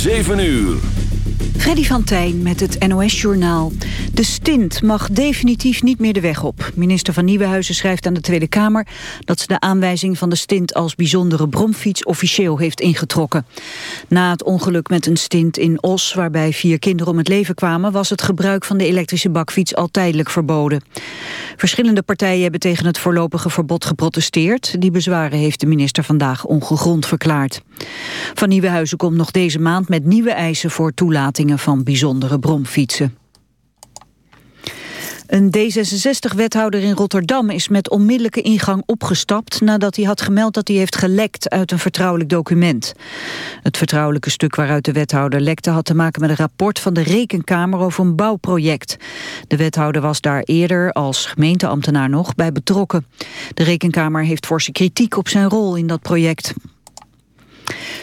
7 uur. Freddy van Tijn met het NOS-journaal. De stint mag definitief niet meer de weg op. Minister van Nieuwenhuizen schrijft aan de Tweede Kamer... dat ze de aanwijzing van de stint als bijzondere bromfiets officieel heeft ingetrokken. Na het ongeluk met een stint in Os, waarbij vier kinderen om het leven kwamen... was het gebruik van de elektrische bakfiets al tijdelijk verboden. Verschillende partijen hebben tegen het voorlopige verbod geprotesteerd. Die bezwaren heeft de minister vandaag ongegrond verklaard. Van Nieuwenhuizen komt nog deze maand met nieuwe eisen voor van bijzondere bromfietsen. Een D66-wethouder in Rotterdam is met onmiddellijke ingang opgestapt... nadat hij had gemeld dat hij heeft gelekt uit een vertrouwelijk document. Het vertrouwelijke stuk waaruit de wethouder lekte... had te maken met een rapport van de Rekenkamer over een bouwproject. De wethouder was daar eerder als gemeenteambtenaar nog bij betrokken. De Rekenkamer heeft forse kritiek op zijn rol in dat project.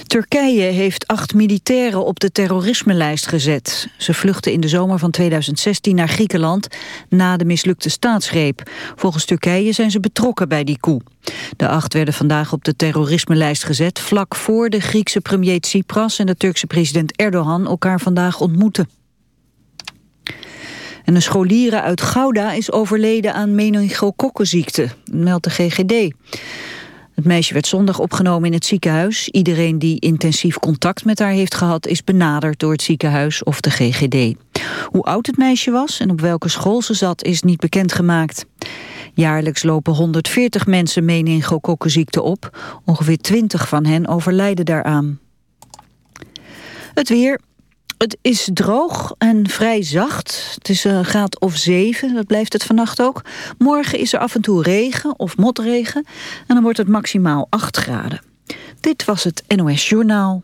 Turkije heeft acht militairen op de terrorisme-lijst gezet. Ze vluchtten in de zomer van 2016 naar Griekenland na de mislukte staatsgreep. Volgens Turkije zijn ze betrokken bij die coup. De acht werden vandaag op de terrorisme-lijst gezet... vlak voor de Griekse premier Tsipras en de Turkse president Erdogan elkaar vandaag ontmoeten. En een scholiere uit Gouda is overleden aan meningokokkenziekte, meldt de GGD. Het meisje werd zondag opgenomen in het ziekenhuis. Iedereen die intensief contact met haar heeft gehad... is benaderd door het ziekenhuis of de GGD. Hoe oud het meisje was en op welke school ze zat... is niet bekendgemaakt. Jaarlijks lopen 140 mensen meningokokkenziekte op. Ongeveer 20 van hen overlijden daaraan. Het weer. Het is droog en vrij zacht. Het is een graad of 7, dat blijft het vannacht ook. Morgen is er af en toe regen of motregen. En dan wordt het maximaal 8 graden. Dit was het NOS Journaal.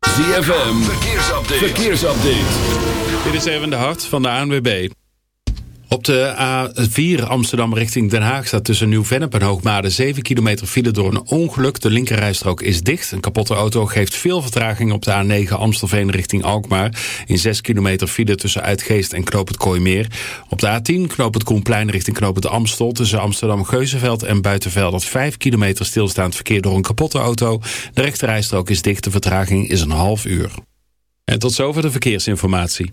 ZFM, verkeersupdate. verkeersupdate. Dit is even de hart van de ANWB. Op de A4 Amsterdam richting Den Haag staat tussen Nieuw-Vennep en Hoogmade 7 kilometer file door een ongeluk. De linkerrijstrook is dicht. Een kapotte auto geeft veel vertraging op de A9 Amstelveen richting Alkmaar. In 6 kilometer file tussen Uitgeest en Knoop Kooimeer. Op de A10 Knoop Koenplein richting Knoop het Amstel tussen Amsterdam-Geuzenveld en Buitenveld. 5 kilometer stilstaand verkeer door een kapotte auto. De rechterrijstrook is dicht. De vertraging is een half uur. En tot zover de verkeersinformatie.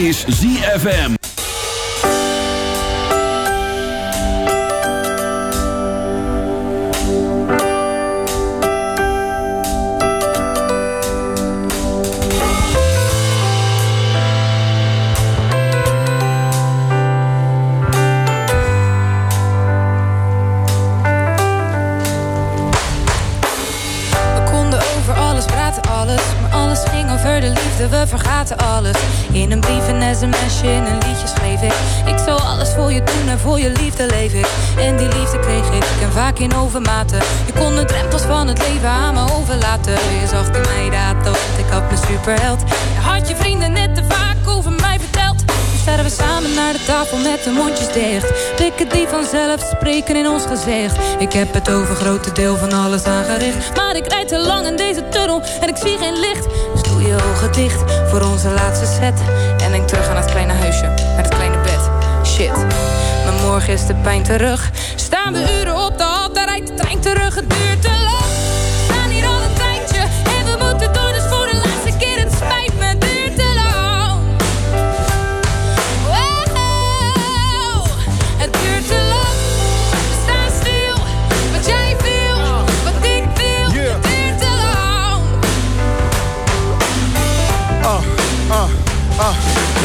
Is ZFM. In overmaten. Je kon de drempels van het leven aan me overlaten. Je zag in mij de haat, ik had mijn superheld. Je had je vrienden net te vaak over mij verteld. Nu staan we samen naar de tafel met de mondjes dicht. Blikken die vanzelf spreken in ons gezicht. Ik heb het over grote deel van alles aangericht. Maar ik rijd te lang in deze tunnel en ik zie geen licht. Dus doe je ogen dicht voor onze laatste set. En denk terug aan het kleine huisje, met het kleine bed. Shit, maar morgen is de pijn terug.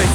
music.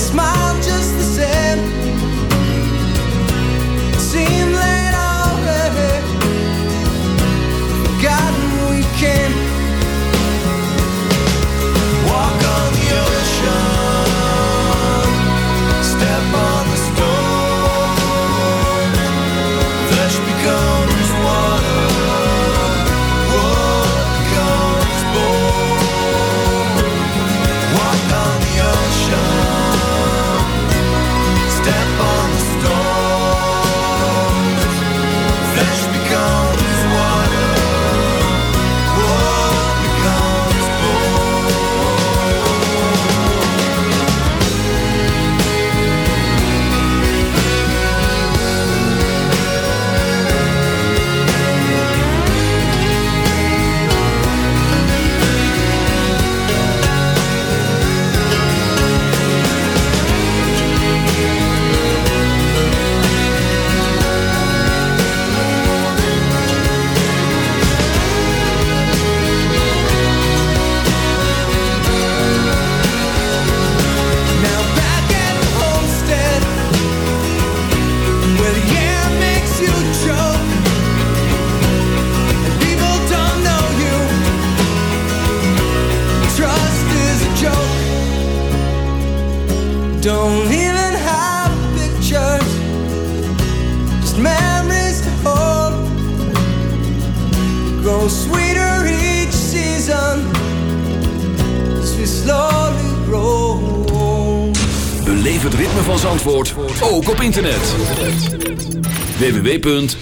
smile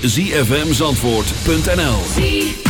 www.zfmzandvoort.nl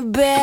my bed.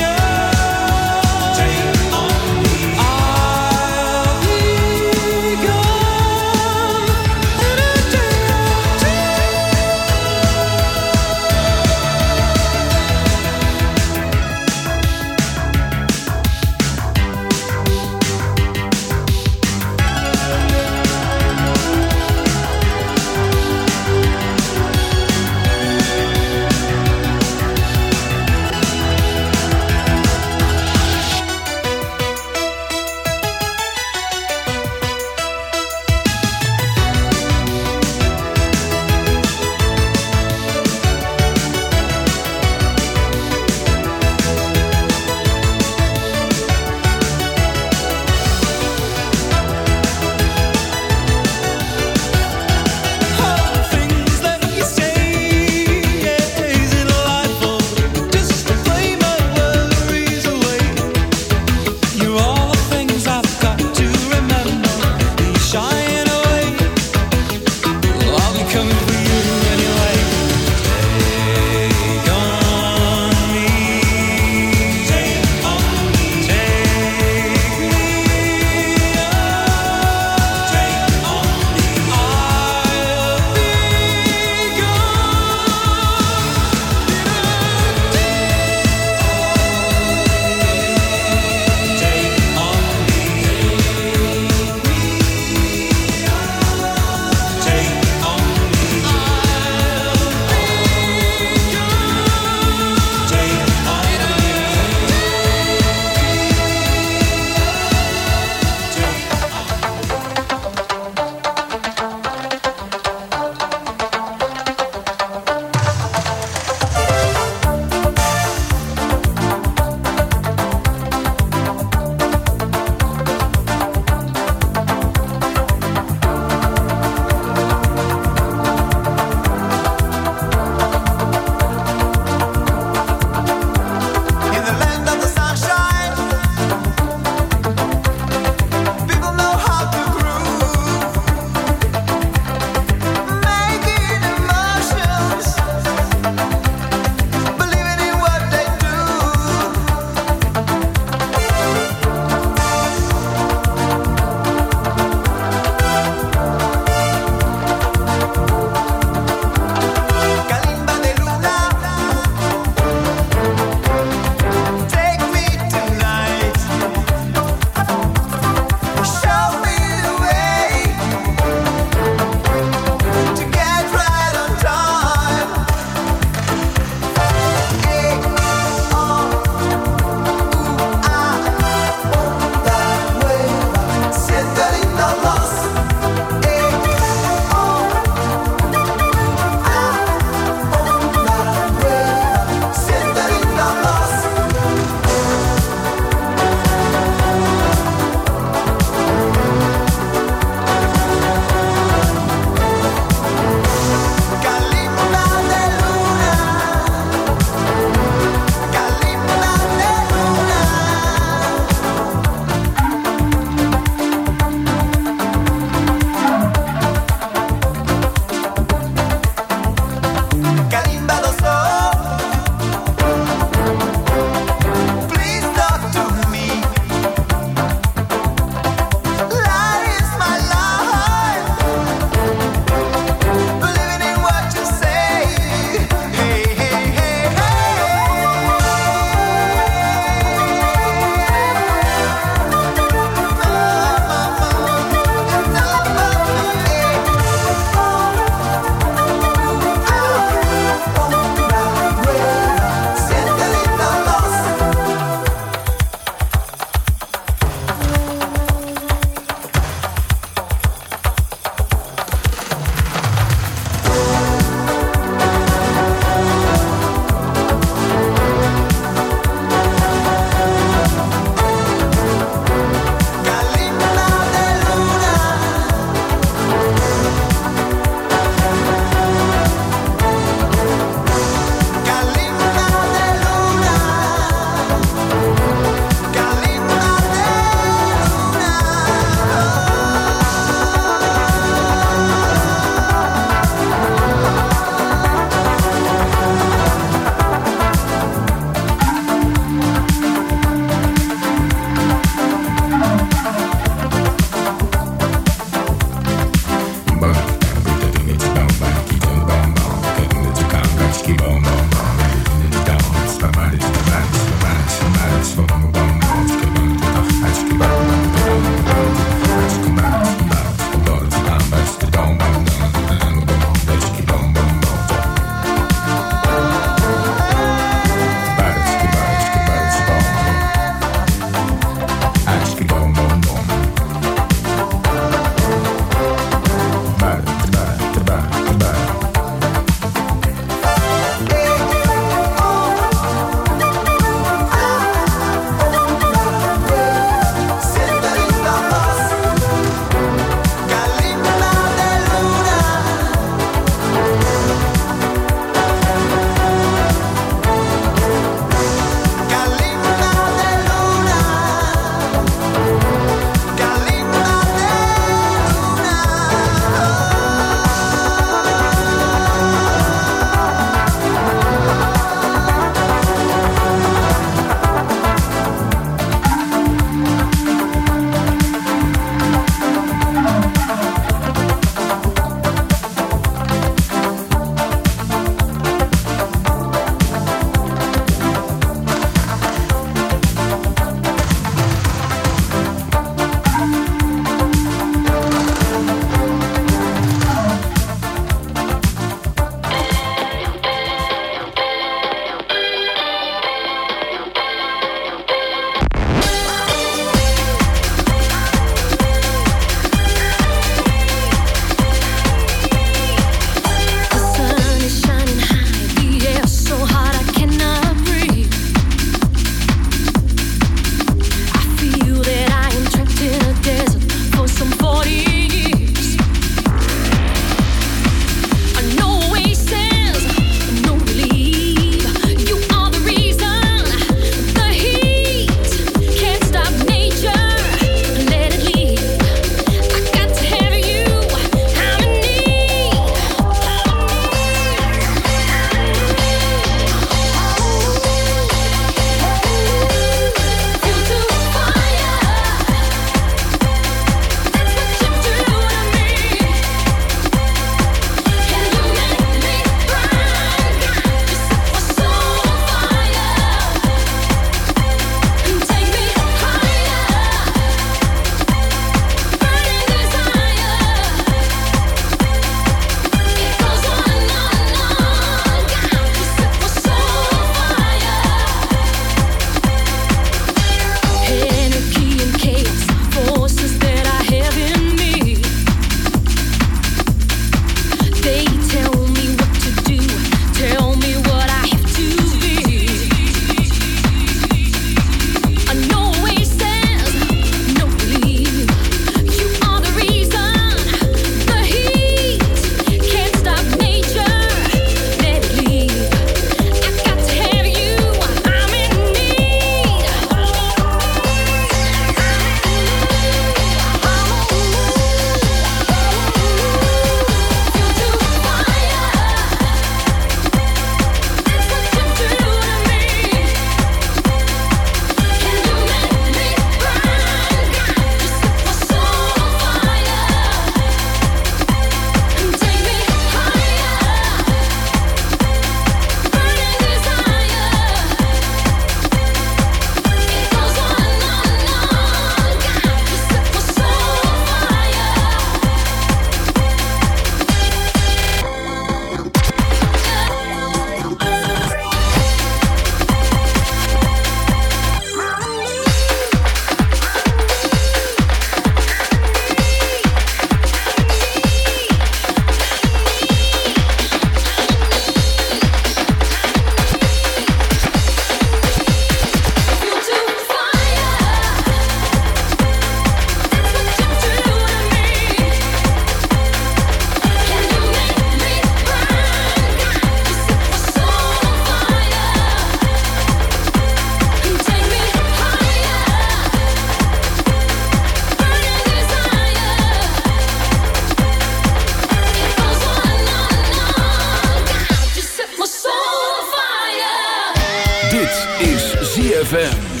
FM.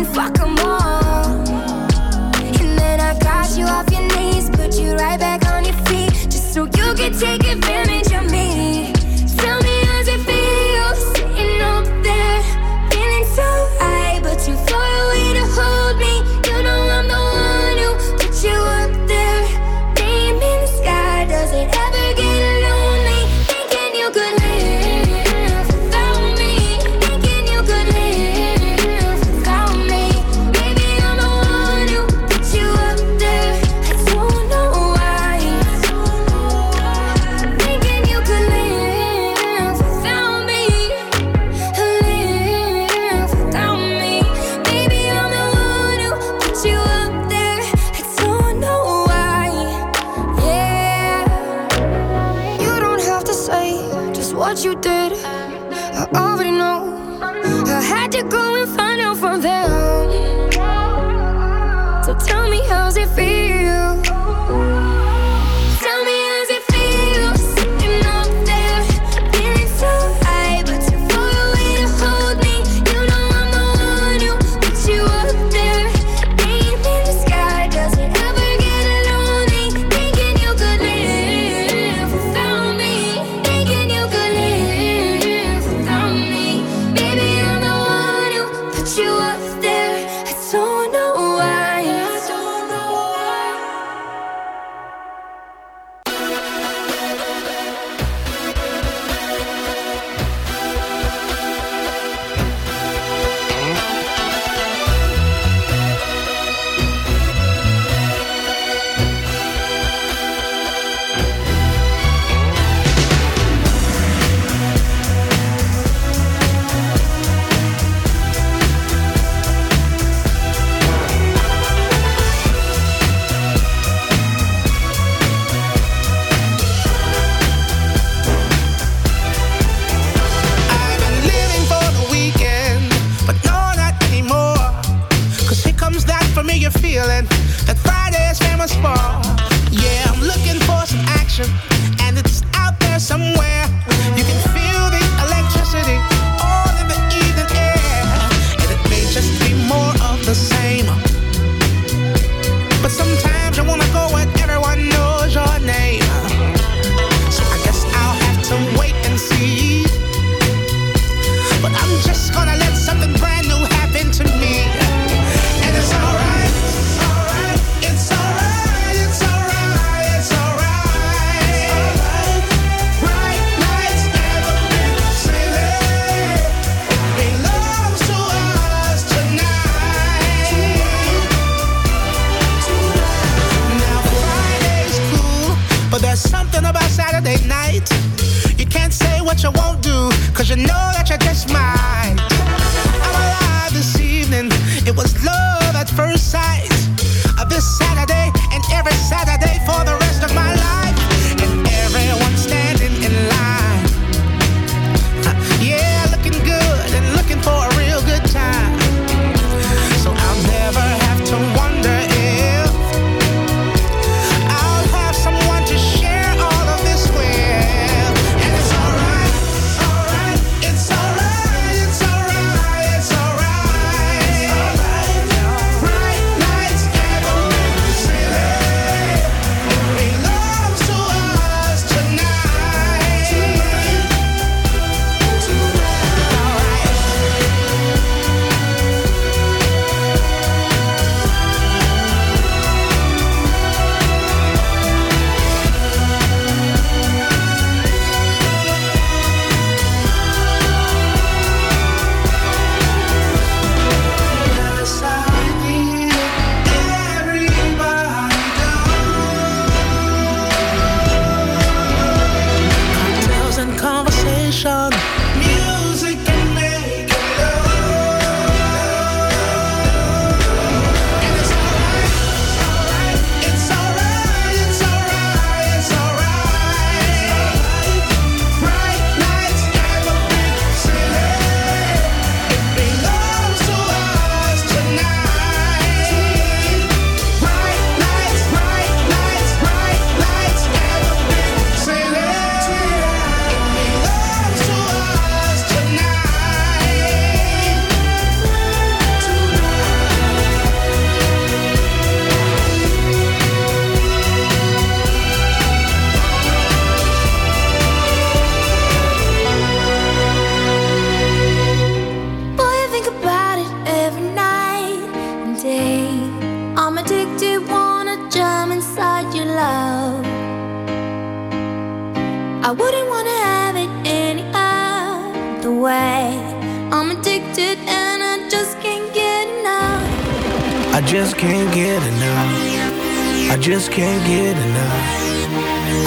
and fuck them all. And then I got you off your knees, put you right back on your feet, just so you can take.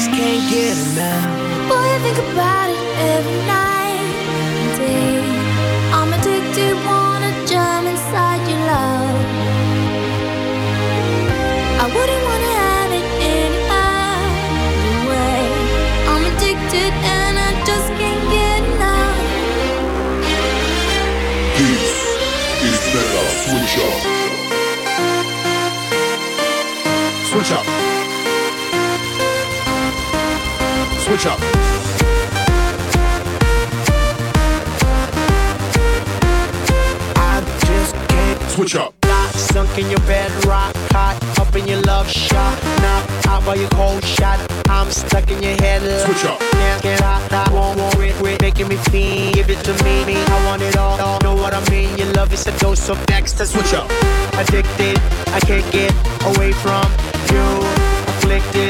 Just can't get enough. Boy, I think about it every night and day. I'm addicted, wanna jump inside your love. I wouldn't wanna have it any other way. I'm addicted and I just can't get enough. This is Mega Switch Up. Switch up. Switch up. I just can't Switch up. Lock, sunk in your bed, rock hot, up in your love shot. Knock out by your cold shot. I'm stuck in your head. Switch up. Can't get out, I won't worry, quit making me feel. Give it to me, me. I want it all. all. Know what I mean? Your love is a dose of next. Switch up. Addicted, I can't get away from you. Afflicted,